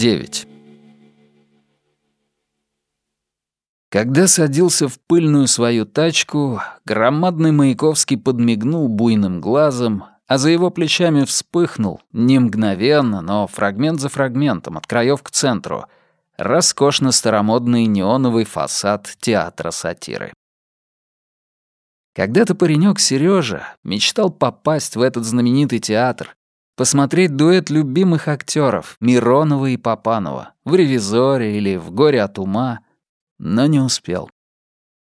9. Когда садился в пыльную свою тачку, громадный Маяковский подмигнул буйным глазом, а за его плечами вспыхнул, не мгновенно, но фрагмент за фрагментом, от краев к центру, роскошно старомодный неоновый фасад театра сатиры. Когда-то паренек Сережа мечтал попасть в этот знаменитый театр, посмотреть дуэт любимых актеров Миронова и Попанова в «Ревизоре» или в «Горе от ума», но не успел.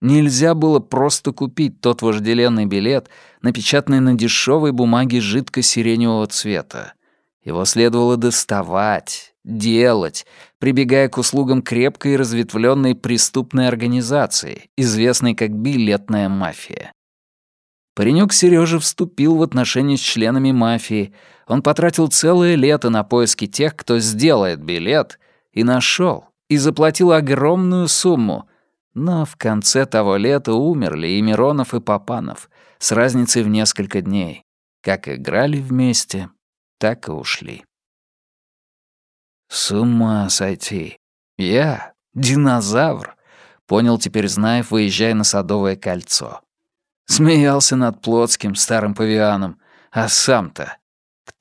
Нельзя было просто купить тот вожделенный билет, напечатанный на дешевой бумаге жидко-сиреневого цвета. Его следовало доставать, делать, прибегая к услугам крепкой и разветвленной преступной организации, известной как билетная мафия. Паренек Сережа вступил в отношения с членами мафии, он потратил целое лето на поиски тех, кто сделает билет, и нашел, и заплатил огромную сумму. Но в конце того лета умерли и Миронов, и Попанов, с разницей в несколько дней. Как играли вместе, так и ушли. С ума сойти. Я — динозавр, понял теперь Знаев, выезжая на Садовое кольцо. Смеялся над Плотским, старым павианом, а сам-то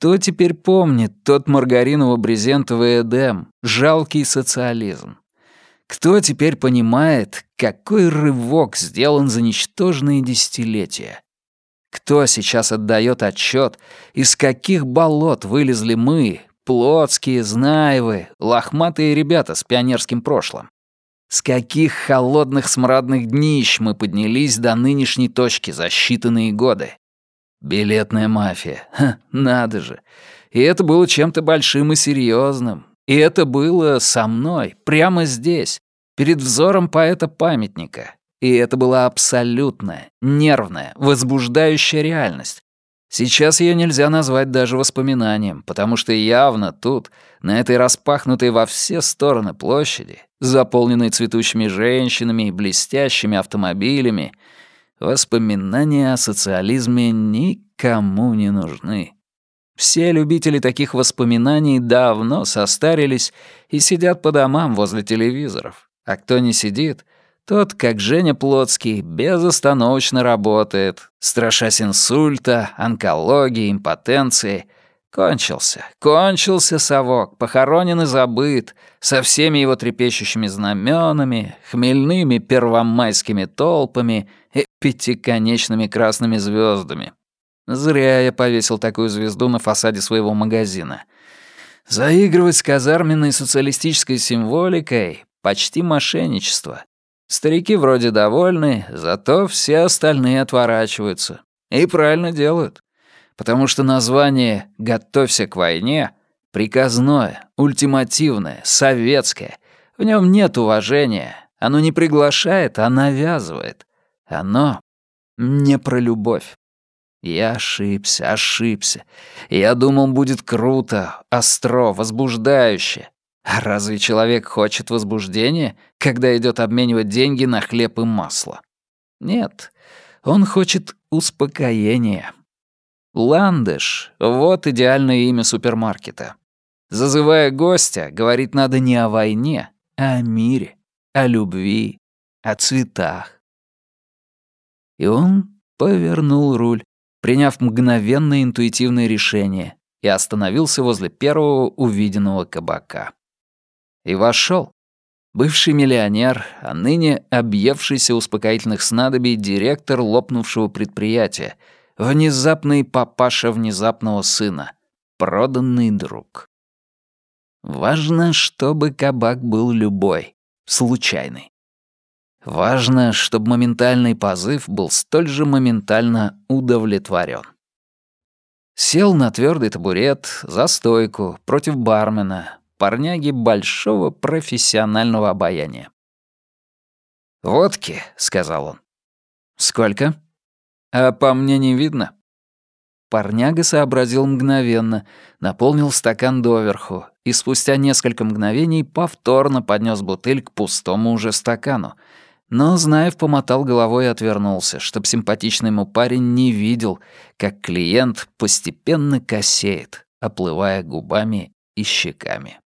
кто теперь помнит тот маргариново-брезентовый Эдем, жалкий социализм? Кто теперь понимает, какой рывок сделан за ничтожные десятилетия? Кто сейчас отдает отчет, из каких болот вылезли мы, плотские, знаевы, лохматые ребята с пионерским прошлым? С каких холодных смрадных днищ мы поднялись до нынешней точки за считанные годы? Билетная мафия. Ха, надо же. И это было чем-то большим и серьезным. И это было со мной, прямо здесь, перед взором поэта-памятника. И это была абсолютная, нервная, возбуждающая реальность. Сейчас ее нельзя назвать даже воспоминанием, потому что явно тут, на этой распахнутой во все стороны площади, заполненной цветущими женщинами и блестящими автомобилями, Воспоминания о социализме никому не нужны. Все любители таких воспоминаний давно состарились и сидят по домам возле телевизоров. А кто не сидит, тот, как Женя Плотский, безостановочно работает, страшась инсульта, онкологии, импотенции — Кончился, кончился совок, похоронен и забыт, со всеми его трепещущими знаменами, хмельными первомайскими толпами и пятиконечными красными звездами. Зря я повесил такую звезду на фасаде своего магазина. Заигрывать с казарменной социалистической символикой — почти мошенничество. Старики вроде довольны, зато все остальные отворачиваются. И правильно делают потому что название «Готовься к войне» приказное, ультимативное, советское. В нем нет уважения. Оно не приглашает, а навязывает. Оно не про любовь. Я ошибся, ошибся. Я думал, будет круто, остро, возбуждающе. Разве человек хочет возбуждения, когда идет обменивать деньги на хлеб и масло? Нет, он хочет успокоения. Ландыш — вот идеальное имя супермаркета. Зазывая гостя, говорить надо не о войне, а о мире, о любви, о цветах. И он повернул руль, приняв мгновенное интуитивное решение, и остановился возле первого увиденного кабака. И вошел. Бывший миллионер, а ныне объевшийся успокоительных снадобий директор лопнувшего предприятия — Внезапный папаша внезапного сына. Проданный друг. Важно, чтобы кабак был любой, случайный. Важно, чтобы моментальный позыв был столь же моментально удовлетворен. Сел на твердый табурет, за стойку, против бармена, парняги большого профессионального обаяния. «Водки», — сказал он. «Сколько?» А по мне не видно». Парняга сообразил мгновенно, наполнил стакан доверху и спустя несколько мгновений повторно поднес бутыль к пустому уже стакану. Но Знаев помотал головой и отвернулся, чтоб симпатичный ему парень не видел, как клиент постепенно косеет, оплывая губами и щеками.